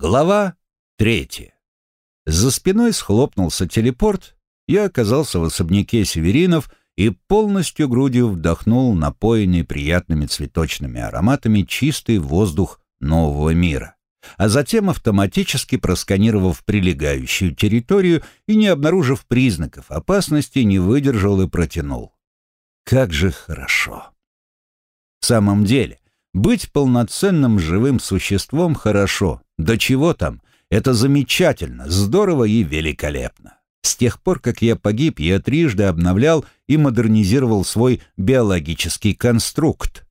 Глава третья. За спиной схлопнулся телепорт, я оказался в особняке Северинов и полностью грудью вдохнул напоенный приятными цветочными ароматами чистый воздух нового мира. А затем, автоматически просканировав прилегающую территорию и не обнаружив признаков опасности, не выдержал и протянул. Как же хорошо. В самом деле, быть полноценным живым существом хорошо. Да чего там? Это замечательно, здорово и великолепно. С тех пор, как я погиб, я трижды обновлял и модернизировал свой биологический конструкт.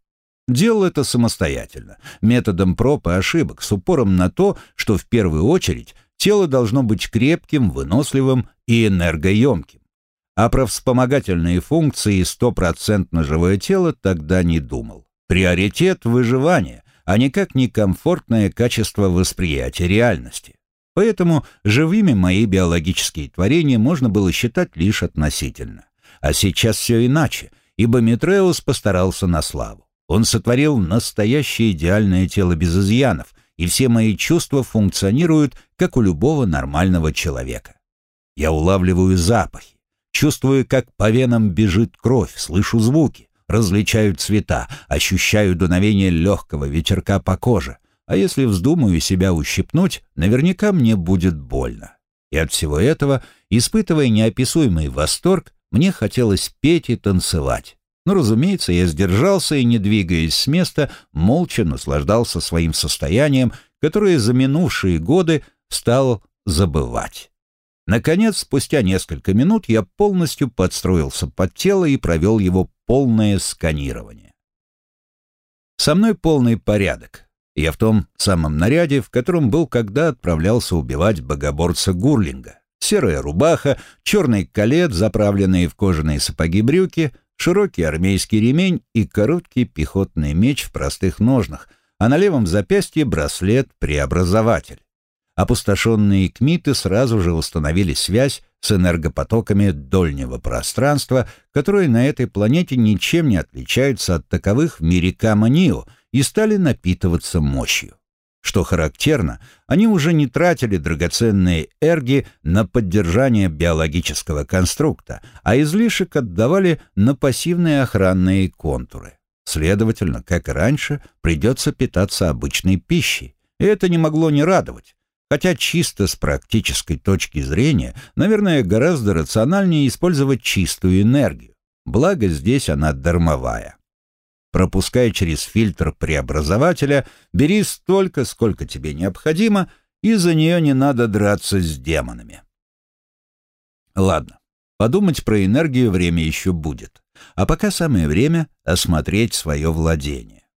Делал это самостоятельно, методом проб и ошибок, с упором на то, что в первую очередь тело должно быть крепким, выносливым и энергоемким. А про вспомогательные функции стопроцентно живое тело тогда не думал. Приоритет выживания, а никак не комфортное качество восприятия реальности. Поэтому живыми мои биологические творения можно было считать лишь относительно. А сейчас все иначе, ибо Митреус постарался на славу. Он сотворил настоящее идеальное тело без изъянов, и все мои чувства функционируют, как у любого нормального человека. Я улавливаю запахи, чувствую, как по венам бежит кровь, слышу звуки различаю цвета, ощущаю дуновение легкого ветерка по коже, а если вздумаю себя ущипнуть, наверняка мне будет больно. И от всего этого, испытывая неописуемый восторг, мне хотелось петь и танцевать. Но, разумеется, я сдержался и, не двигаясь с места, молча наслаждался своим состоянием, которое за минувшие годы стал забывать. Наконец, спустя несколько минут я полностью подстроился под тело и провел его полное сканирование. Со мной полный порядок. Я в том самом наряде, в котором был, когда отправлялся убивать богоборца Гурлинга. Серая рубаха, черный колет, заправленные в кожаные сапоги брюки, широкий армейский ремень и короткий пехотный меч в простых ножнах, а на левом запястье браслет-преобразователь опустошенные кмиты сразу же установили связь с энергопотоками дольнего пространства, которые на этой планете ничем не отличаются от таковых в мире Каманио и стали напитываться мощью. Что характерно, они уже не тратили драгоценные эрги на поддержание биологического конструкта, а излишек отдавали на пассивные охранные контуры. Следовательно, как и раньше, придется питаться обычной пищей. И это не могло не радовать. Хотя чисто с практической точки зрения, наверное, гораздо рациональнее использовать чистую энергию. Благо здесь она дармовая. Пропускай через фильтр преобразователя, бери столько, сколько тебе необходимо, и за нее не надо драться с демонами. Ладно, подумать про энергию время еще будет. А пока самое время осмотреть свое владение.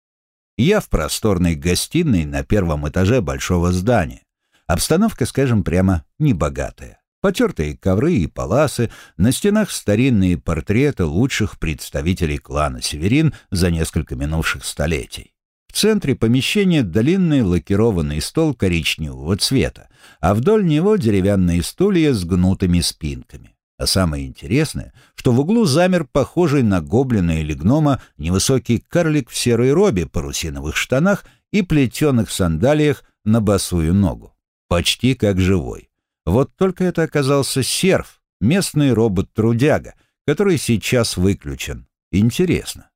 Я в просторной гостиной на первом этаже большого здания. Обстановка, скажем прямо, небогатая. Потертые ковры и паласы, на стенах старинные портреты лучших представителей клана Северин за несколько минувших столетий. В центре помещения длинный лакированный стол коричневого цвета, а вдоль него деревянные стулья с гнутыми спинками. А самое интересное, что в углу замер похожий на гоблина или гнома невысокий карлик в серой робе, парусиновых штанах и плетеных сандалиях на босую ногу почти как живой. Вот только это оказался серф, местный робот-трудяга, который сейчас выключен. Интересно.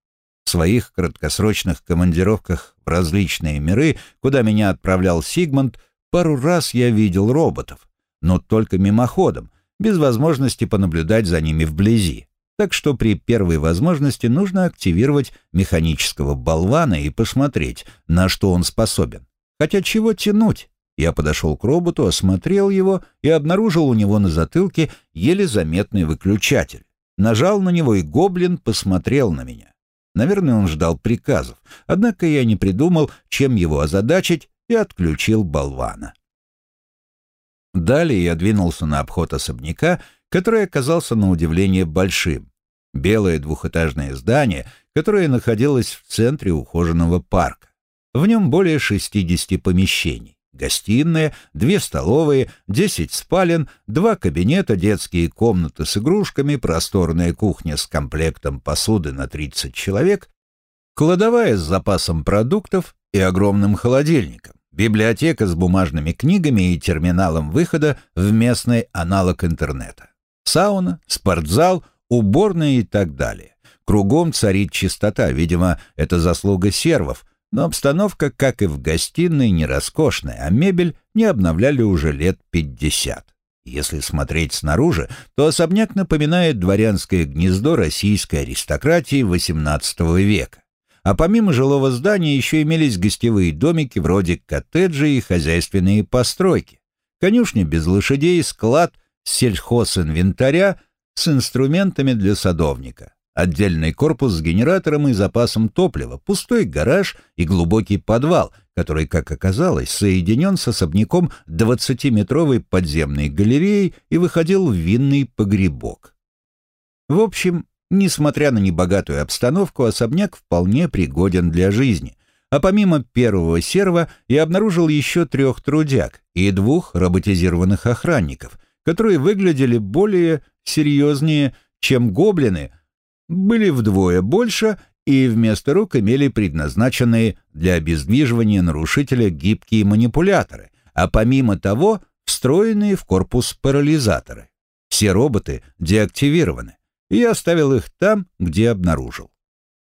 В своих краткосрочных командировках в различные миры, куда меня отправлял Сигмунд, пару раз я видел роботов, но только мимоходом, без возможности понаблюдать за ними вблизи. Так что при первой возможности нужно активировать механического болвана и посмотреть, на что он способен. Хотя чего тянуть? Я подошел к роботу, осмотрел его и обнаружил у него на затылке еле заметный выключатель. Нажал на него, и гоблин посмотрел на меня. Наверное, он ждал приказов, однако я не придумал, чем его озадачить, и отключил болвана. Далее я двинулся на обход особняка, который оказался на удивление большим. Белое двухэтажное здание, которое находилось в центре ухоженного парка. В нем более 60 помещений гостиная, две столовые, десять спален, два кабинета, детские комнаты с игрушками, просторная кухня с комплектом посуды на 30 человек, кладовая с запасом продуктов и огромным холодильником, библиотека с бумажными книгами и терминалом выхода в местный аналог интернета. Сауна, спортзал, уборная и так далее. Кругом царит чистота, видимо, это заслуга сервов, но обстановка, как и в гостиной, не роскошная, а мебель не обновляли уже лет пятьдесят. Если смотреть снаружи, то особняк напоминает дворянское гнездо российской аристократии XVIII века. А помимо жилого здания еще имелись гостевые домики вроде коттеджей и хозяйственные постройки. Конюшня без лошадей, склад сельхозинвентаря с инструментами для садовника. Отдельный корпус с генератором и запасом топлива, пустой гараж и глубокий подвал, который, как оказалось, соединен с особняком 20-метровой подземной галереей и выходил в винный погребок. В общем, несмотря на небогатую обстановку, особняк вполне пригоден для жизни. А помимо первого серва я обнаружил еще трех трудяг и двух роботизированных охранников, которые выглядели более серьезнее, чем гоблины — были вдвое больше и вместо рук имели предназначенные для обездвиживания нарушителя гибкие манипуляторы, а помимо того встроенные в корпус парализаторы. Все роботы деактивированы, и я оставил их там, где обнаружил.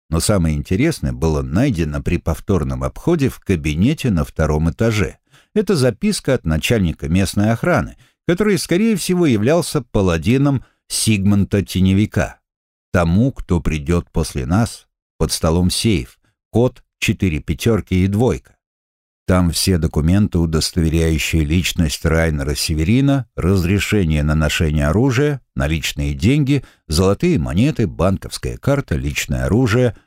Но самое интересное было найдено при повторном обходе в кабинете на втором этаже. Это записка от начальника местной охраны, который, скорее всего, являлся паладином Сигмунта Теневика. Тому, кто придет после нас, под столом сейф, код, четыре пятерки и двойка. Там все документы, удостоверяющие личность Райнера Северина, разрешение на ношение оружия, наличные деньги, золотые монеты, банковская карта, личное оружие,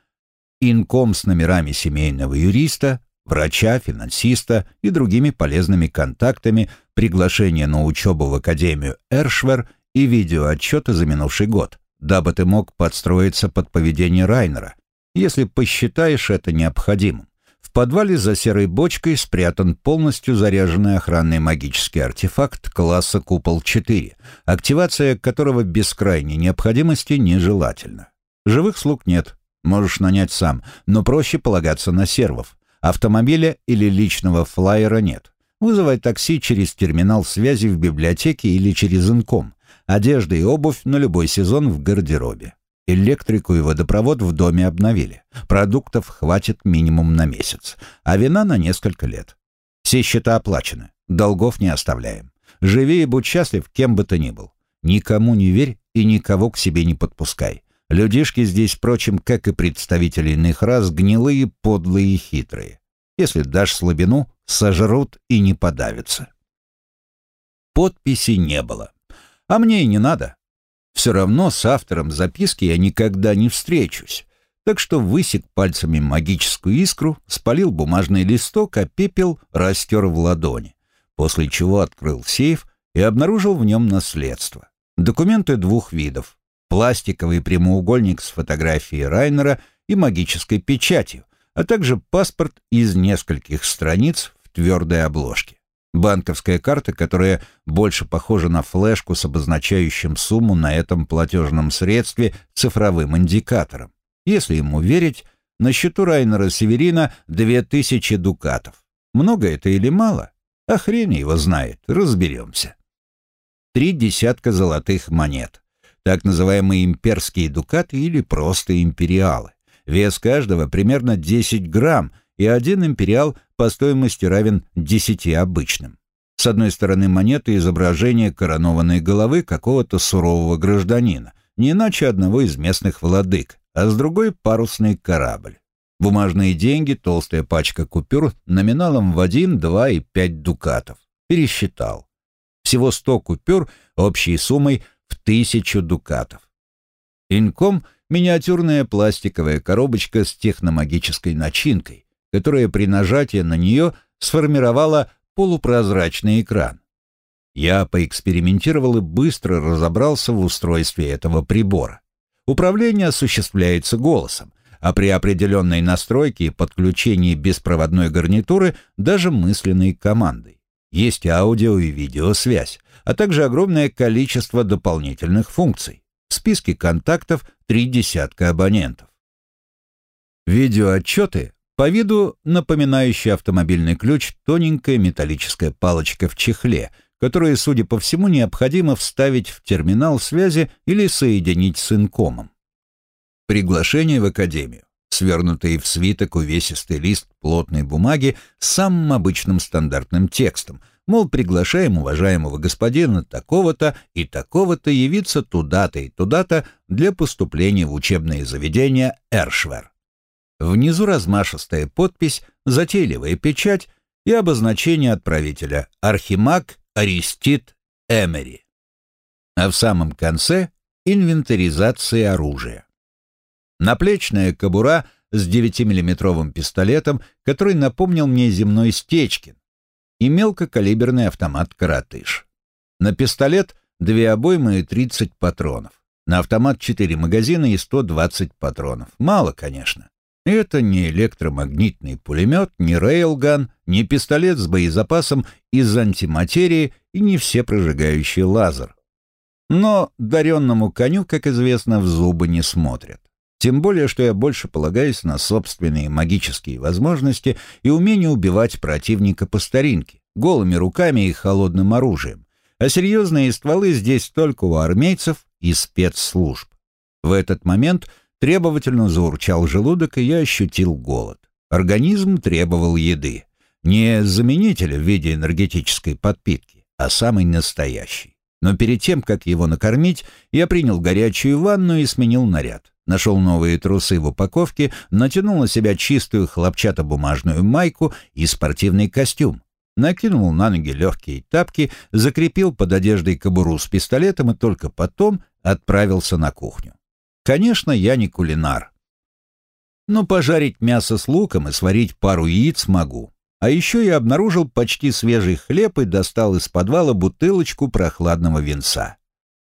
инком с номерами семейного юриста, врача, финансиста и другими полезными контактами, приглашение на учебу в Академию Эршвер и видеоотчеты за минувший год дабы ты мог подстроиться под поведение Райнера, если посчитаешь это необходимым. В подвале за серой бочкой спрятан полностью заряженный охранный магический артефакт класса «Купол-4», активация которого без крайней необходимости нежелательна. Живых слуг нет, можешь нанять сам, но проще полагаться на сервов. Автомобиля или личного флайера нет. Вызывай такси через терминал связи в библиотеке или через инком. Одежда и обувь на любой сезон в гардеробе. Электрику и водопровод в доме обновили. Продуктов хватит минимум на месяц, а вина на несколько лет. Все счета оплачены, долгов не оставляем. Живи и будь счастлив, кем бы ты ни был. Никому не верь и никого к себе не подпускай. Людишки здесь, впрочем, как и представители иных рас, гнилые, подлые и хитрые. Если дашь слабину, сожрут и не подавятся. Подписи не было. А мне и не надо. Все равно с автором записки я никогда не встречусь. Так что высек пальцами магическую искру, спалил бумажный листок, а пепел растер в ладони. После чего открыл сейф и обнаружил в нем наследство. Документы двух видов. Пластиковый прямоугольник с фотографией Райнера и магической печатью, а также паспорт из нескольких страниц в твердой обложке. Банковская карта, которая больше похожа на флешку с обозначающим сумму на этом платежном средстве цифровым индикатором. Если ему верить, на счету Райнера Северина 2000 дукатов. Много это или мало? А его знает, разберемся. Три десятка золотых монет. Так называемые имперские дукаты или просто империалы. Вес каждого примерно 10 грамм, и один империал по стоимости равен 10 обычным. С одной стороны монеты изображение коронованной головы какого-то сурового гражданина, не иначе одного из местных владык, а с другой парусный корабль. Бумажные деньги, толстая пачка купюр номиналом в 1, 2 и 5 дукатов. Пересчитал. Всего 100 купюр общей суммой в тысячу дукатов. Инком — миниатюрная пластиковая коробочка с техномагической начинкой, которая при нажатии на нее сформировала полупрозрачный экран. Я поэкспериментировал и быстро разобрался в устройстве этого прибора. Управление осуществляется голосом, а при определенной настройке и подключении беспроводной гарнитуры даже мысленной командой. Есть аудио и видеосвязь, а также огромное количество дополнительных функций. В списке контактов три десятка абонентов. Видеоотчеты По виду напоминающий автомобильный ключ тоненькая металлическая палочка в чехле, которую, судя по всему, необходимо вставить в терминал связи или соединить с инкомом. Приглашение в академию свернутый в свиток увесистый лист плотной бумаги с самым обычным стандартным текстом, мол, приглашаем уважаемого господина такого-то и такого-то явиться туда-то и туда-то для поступления в учебное заведение Эршвер. Внизу размашистая подпись, затейливая печать и обозначение отправителя «Архимаг Аристит Эмери». А в самом конце — инвентаризация оружия. Наплечная кобура с 9-миллиметровым пистолетом, который напомнил мне земной Стечкин, и мелкокалиберный автомат «Каратыш». На пистолет две обоймы и 30 патронов. На автомат 4 магазина и 120 патронов. Мало, конечно. Это не электромагнитный пулемет, не рейлган, не пистолет с боезапасом из антиматерии и не все прожигающий лазер. Но даренному коню, как известно, в зубы не смотрят. Тем более, что я больше полагаюсь на собственные магические возможности и умение убивать противника по старинке, голыми руками и холодным оружием. А серьезные стволы здесь только у армейцев и спецслужб. В этот момент требовательно заурчал желудок, и я ощутил голод. Организм требовал еды. Не заменителя в виде энергетической подпитки, а самый настоящий. Но перед тем, как его накормить, я принял горячую ванну и сменил наряд. Нашел новые трусы в упаковке, натянул на себя чистую хлопчатобумажную майку и спортивный костюм. Накинул на ноги легкие тапки, закрепил под одеждой кобуру с пистолетом и только потом отправился на кухню. Конечно, я не кулинар. Но пожарить мясо с луком и сварить пару яиц могу. А еще я обнаружил почти свежий хлеб и достал из подвала бутылочку прохладного винца.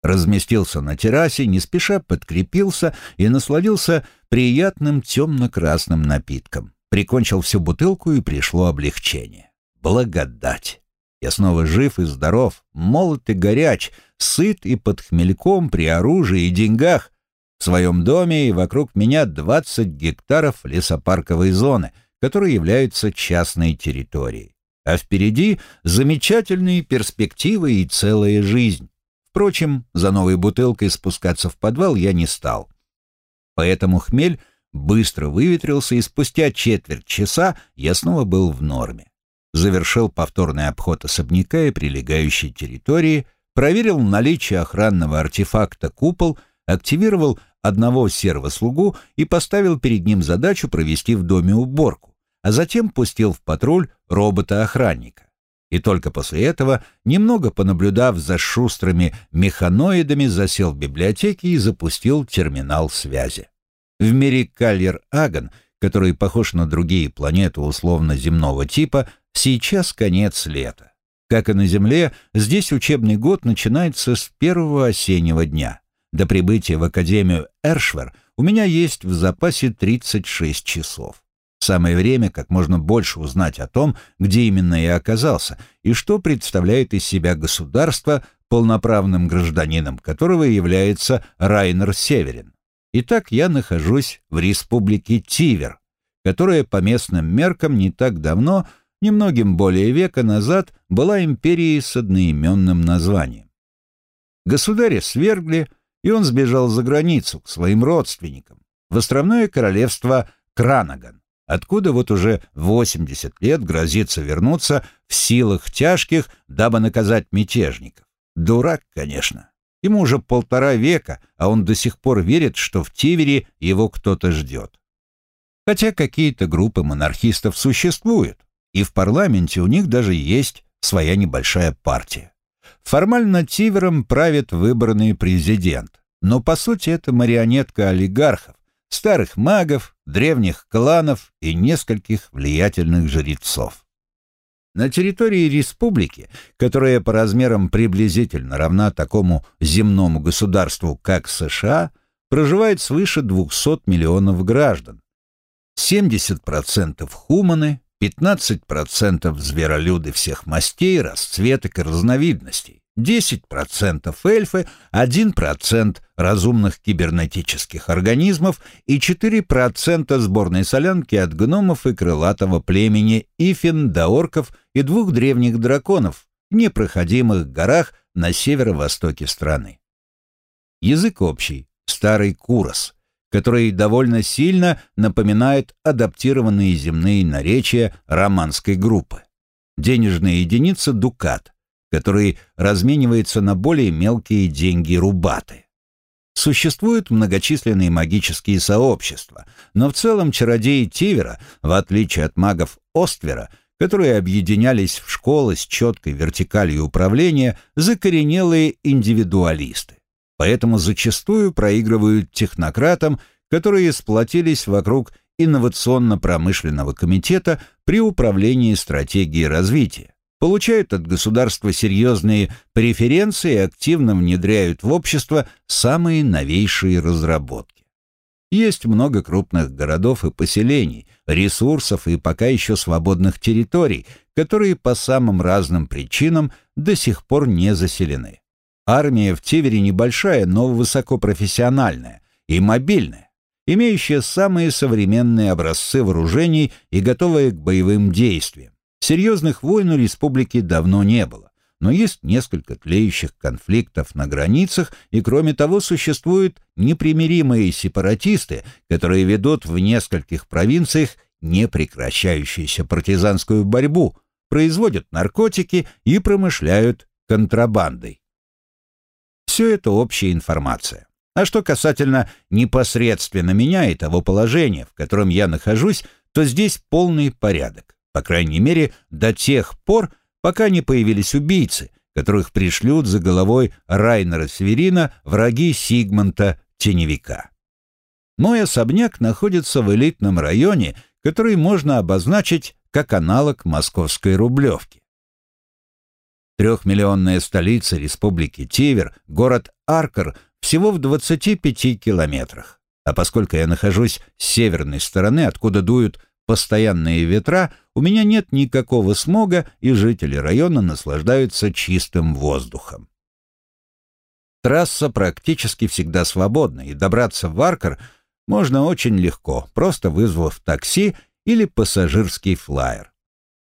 Разместился на террасе, не спеша подкрепился и насладился приятным темно-красным напитком. Прикончил всю бутылку и пришло облегчение. Благодать! Я снова жив и здоров, молод и горяч, сыт и под хмельком при оружии и деньгах. В своем доме и вокруг меня 20 гектаров лесопарковой зоны — которые являются частной территорией. А впереди замечательные перспективы и целая жизнь. Впрочем, за новой бутылкой спускаться в подвал я не стал. Поэтому хмель быстро выветрился, и спустя четверть часа я снова был в норме. Завершил повторный обход особняка и прилегающей территории, проверил наличие охранного артефакта «Купол», активировал одного сервослугу и поставил перед ним задачу провести в доме уборку, а затем пустил в патруль робота-охранника. И только после этого, немного понаблюдав за шустрыми механоидами, засел в библиотеке и запустил терминал связи. В мире Кальер-Аган, который похож на другие планеты условно-земного типа, сейчас конец лета. Как и на Земле, здесь учебный год начинается с первого осеннего дня. До прибытия в Академию Эршвер у меня есть в запасе 36 часов. Самое время как можно больше узнать о том, где именно я оказался и что представляет из себя государство, полноправным гражданином которого является Райнер Северин. Итак, я нахожусь в республике Тивер, которая по местным меркам не так давно, немногим более века назад, была империей с одноименным названием. Государя свергли, и он сбежал за границу к своим родственникам, в островное королевство Кранаган откуда вот уже 80 лет грозится вернуться в силах тяжких, дабы наказать мятежников. Дурак, конечно. Ему уже полтора века, а он до сих пор верит, что в Тивере его кто-то ждет. Хотя какие-то группы монархистов существуют, и в парламенте у них даже есть своя небольшая партия. Формально Тивером правит выбранный президент, но по сути это марионетка олигархов, старых магов, древних кланов и нескольких влиятельных жрецов. На территории республики, которая по размерам приблизительно равна такому земному государству, как США, проживает свыше 200 миллионов граждан. 70% хуманы, 15% зверолюды всех мастей, расцветок и разновидностей, 10% эльфы, 1% разумных кибернетических организмов и 4% сборной солянки от гномов и крылатого племени Ифин до и двух древних драконов в непроходимых горах на северо-востоке страны. Язык общий, старый курос, который довольно сильно напоминает адаптированные земные наречия романской группы. Денежная единица – дукат, который разменивается на более мелкие деньги рубаты. Существуют многочисленные магические сообщества, но в целом чародеи Тивера, в отличие от магов Оствера, которые объединялись в школы с четкой вертикалью управления, закоренелые индивидуалисты. Поэтому зачастую проигрывают технократам, которые сплотились вокруг инновационно-промышленного комитета при управлении стратегией развития получают от государства серьезные преференции и активно внедряют в общество самые новейшие разработки. Есть много крупных городов и поселений, ресурсов и пока еще свободных территорий, которые по самым разным причинам до сих пор не заселены. Армия в Тивере небольшая, но высокопрофессиональная и мобильная, имеющая самые современные образцы вооружений и готовая к боевым действиям. Серьезных войн у республики давно не было, но есть несколько тлеющих конфликтов на границах, и кроме того существуют непримиримые сепаратисты, которые ведут в нескольких провинциях непрекращающуюся партизанскую борьбу, производят наркотики и промышляют контрабандой. Все это общая информация. А что касательно непосредственно меня и того положения, в котором я нахожусь, то здесь полный порядок по крайней мере, до тех пор, пока не появились убийцы, которых пришлют за головой Райнера Северина враги Сигмонта Теневика. Мой особняк находится в элитном районе, который можно обозначить как аналог московской Рублевки. Трехмиллионная столица республики Тивер, город Аркар, всего в 25 километрах. А поскольку я нахожусь с северной стороны, откуда дуют постоянные ветра, у меня нет никакого смога, и жители района наслаждаются чистым воздухом. Трасса практически всегда свободна, и добраться в Аркар можно очень легко, просто вызвав такси или пассажирский флайер.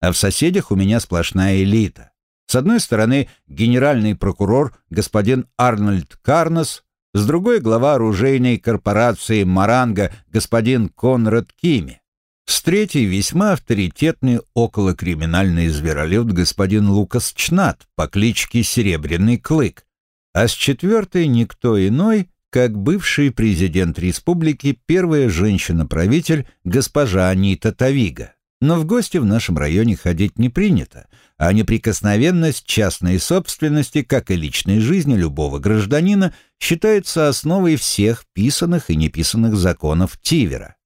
А в соседях у меня сплошная элита. С одной стороны, генеральный прокурор господин Арнольд Карнес, с другой глава оружейной корпорации «Маранга» господин Конрад Кими. С третьей весьма авторитетный околокриминальный зверолюд господин Лукас Чнат по кличке Серебряный Клык, а с четвертой никто иной, как бывший президент республики, первая женщина-правитель госпожа Анита Тавига. Но в гости в нашем районе ходить не принято, а неприкосновенность частной собственности, как и личной жизни любого гражданина, считается основой всех писанных и неписанных законов Тивера.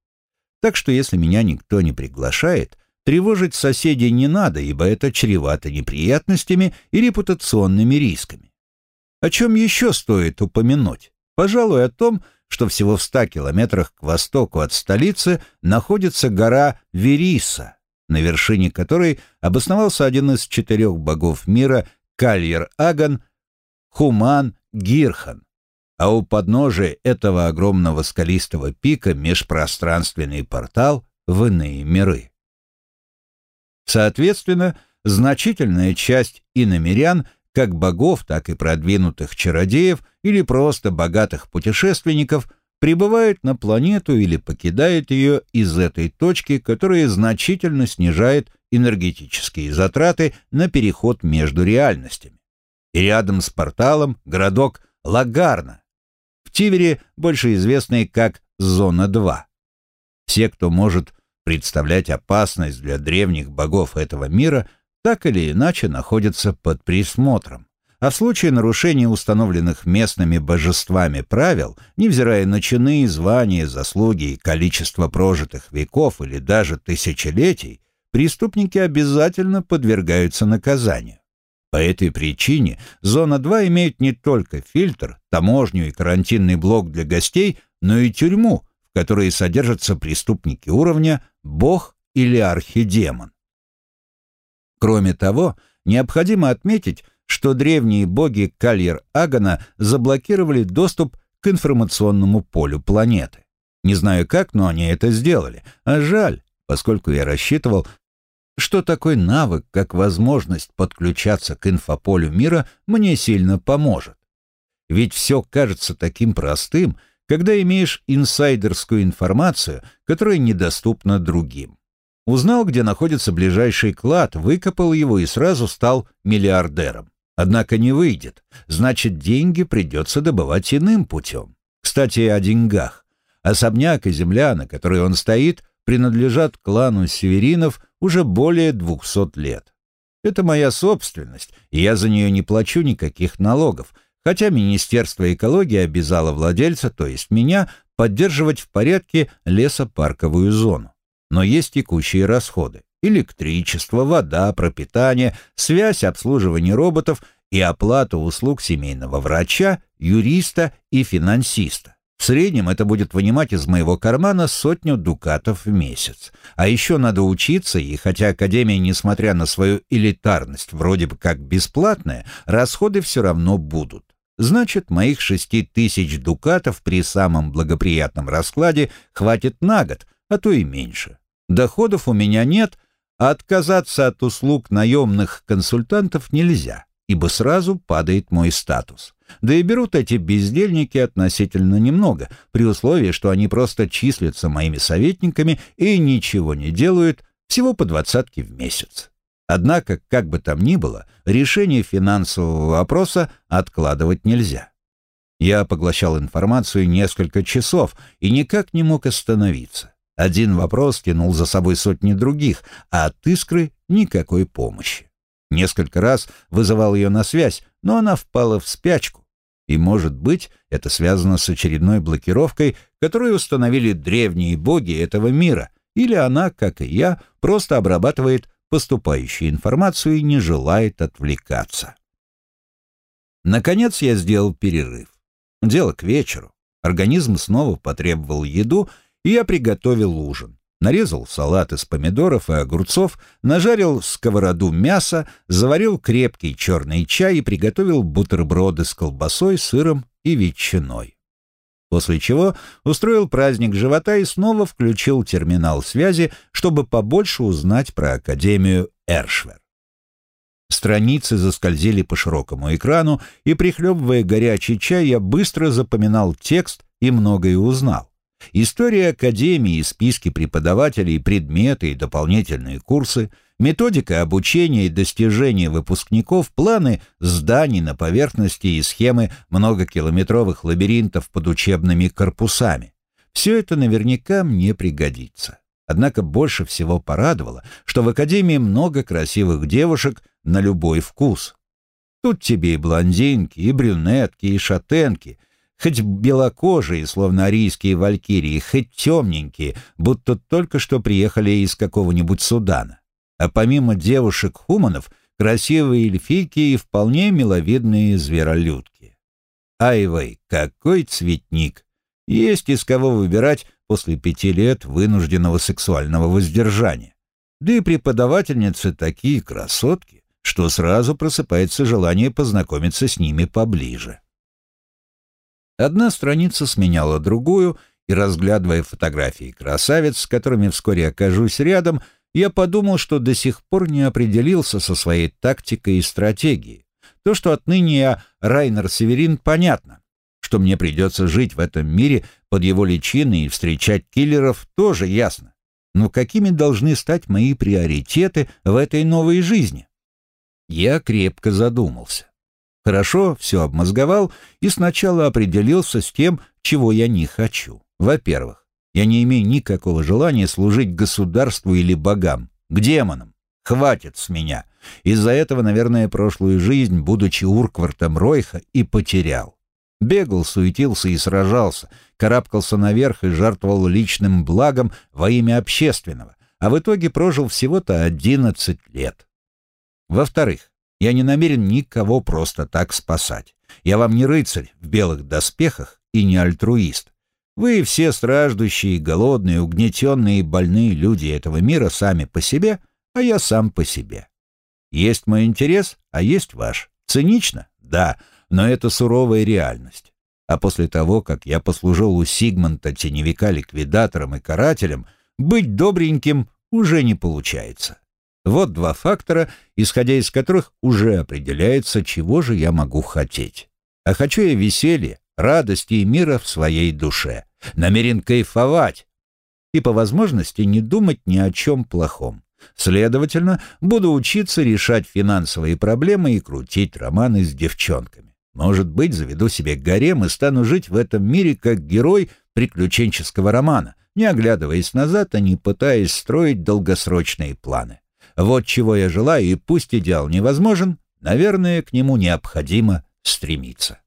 Так что если меня никто не приглашает, тревожить соседей не надо, ибо это чревато неприятностями и репутационными рисками. О чем еще стоит упомянуть? Пожалуй, о том, что всего в ста километрах к востоку от столицы находится гора Вериса, на вершине которой обосновался один из четырех богов мира Кальер-Аган Хуман Гирхан, а у подножия этого огромного скалистого пика межпространственный портал в иные миры. Соответственно, значительная часть иномерян, как богов, так и продвинутых чародеев или просто богатых путешественников, прибывает на планету или покидает ее из этой точки, которая значительно снижает энергетические затраты на переход между реальностями. И рядом с порталом городок Лагарна, в Тивере, больше известный как Зона-2. Все, кто может представлять опасность для древних богов этого мира, так или иначе находятся под присмотром. А в случае нарушения установленных местными божествами правил, невзирая на чины, звания, заслуги и количество прожитых веков или даже тысячелетий, преступники обязательно подвергаются наказанию. По этой причине зона 2 имеет не только фильтр, таможню и карантинный блок для гостей, но и тюрьму, в которой содержатся преступники уровня бог или архидемон. Кроме того, необходимо отметить, что древние боги Кальер-Агана заблокировали доступ к информационному полю планеты. Не знаю как, но они это сделали. А жаль, поскольку я рассчитывал, что такой навык, как возможность подключаться к инфополю мира, мне сильно поможет. Ведь все кажется таким простым, когда имеешь инсайдерскую информацию, которая недоступна другим. Узнал, где находится ближайший клад, выкопал его и сразу стал миллиардером. Однако не выйдет, значит, деньги придется добывать иным путем. Кстати, о деньгах. Особняк и земля, на которой он стоит, принадлежат клану северинов уже более двухсот лет. Это моя собственность, и я за нее не плачу никаких налогов, хотя Министерство экологии обязало владельца, то есть меня, поддерживать в порядке лесопарковую зону. Но есть текущие расходы. Электричество, вода, пропитание, связь, обслуживание роботов и оплата услуг семейного врача, юриста и финансиста. В среднем это будет вынимать из моего кармана сотню дукатов в месяц. А еще надо учиться, и хотя Академия, несмотря на свою элитарность, вроде бы как бесплатная, расходы все равно будут. Значит, моих шести тысяч дукатов при самом благоприятном раскладе хватит на год, а то и меньше. Доходов у меня нет, а отказаться от услуг наемных консультантов нельзя, ибо сразу падает мой статус. Да и берут эти бездельники относительно немного, при условии, что они просто числятся моими советниками и ничего не делают, всего по двадцатке в месяц. Однако, как бы там ни было, решение финансового вопроса откладывать нельзя. Я поглощал информацию несколько часов и никак не мог остановиться. Один вопрос тянул за собой сотни других, а от искры никакой помощи. Несколько раз вызывал ее на связь, но она впала в спячку. И, может быть, это связано с очередной блокировкой, которую установили древние боги этого мира, или она, как и я, просто обрабатывает поступающую информацию и не желает отвлекаться. Наконец я сделал перерыв. Дело к вечеру. Организм снова потребовал еду, и я приготовил ужин. Нарезал салат из помидоров и огурцов, нажарил в сковороду мясо, заварил крепкий черный чай и приготовил бутерброды с колбасой, сыром и ветчиной. После чего устроил праздник живота и снова включил терминал связи, чтобы побольше узнать про Академию Эршвер. Страницы заскользили по широкому экрану, и, прихлебывая горячий чай, я быстро запоминал текст и многое узнал. История Академии, списки преподавателей, предметы и дополнительные курсы, методика обучения и достижения выпускников, планы зданий на поверхности и схемы многокилометровых лабиринтов под учебными корпусами. Все это наверняка мне пригодится. Однако больше всего порадовало, что в Академии много красивых девушек на любой вкус. Тут тебе и блондинки, и брюнетки, и шатенки — хоть белокожие, словно арийские валькирии, хоть темненькие, будто только что приехали из какого-нибудь Судана. А помимо девушек-хуманов, красивые эльфийки и вполне миловидные зверолюдки. Айвей, какой цветник! Есть из кого выбирать после пяти лет вынужденного сексуального воздержания. Да и преподавательницы такие красотки, что сразу просыпается желание познакомиться с ними поближе. Одна страница сменяла другую, и, разглядывая фотографии красавиц, с которыми вскоре окажусь рядом, я подумал, что до сих пор не определился со своей тактикой и стратегией. То, что отныне я Райнер Северин, понятно. Что мне придется жить в этом мире под его личиной и встречать киллеров, тоже ясно. Но какими должны стать мои приоритеты в этой новой жизни? Я крепко задумался. Хорошо все обмозговал и сначала определился с тем, чего я не хочу. Во-первых, я не имею никакого желания служить государству или богам, к демонам. Хватит с меня. Из-за этого, наверное, прошлую жизнь, будучи Урквартом Ройха, и потерял. Бегал, суетился и сражался, карабкался наверх и жертвовал личным благом во имя общественного, а в итоге прожил всего-то одиннадцать лет. Во-вторых, я не намерен никого просто так спасать. Я вам не рыцарь в белых доспехах и не альтруист. Вы все страждущие, голодные, угнетенные и больные люди этого мира сами по себе, а я сам по себе. Есть мой интерес, а есть ваш. Цинично? Да, но это суровая реальность. А после того, как я послужил у Сигмонта теневика ликвидатором и карателем, быть добреньким уже не получается. Вот два фактора, исходя из которых уже определяется, чего же я могу хотеть. А хочу я веселья, радости и мира в своей душе. Намерен кайфовать и по возможности не думать ни о чем плохом. Следовательно, буду учиться решать финансовые проблемы и крутить романы с девчонками. Может быть, заведу себе гарем и стану жить в этом мире как герой приключенческого романа, не оглядываясь назад, а не пытаясь строить долгосрочные планы. Вот чего я желаю, и пусть идеал невозможен, наверное, к нему необходимо стремиться.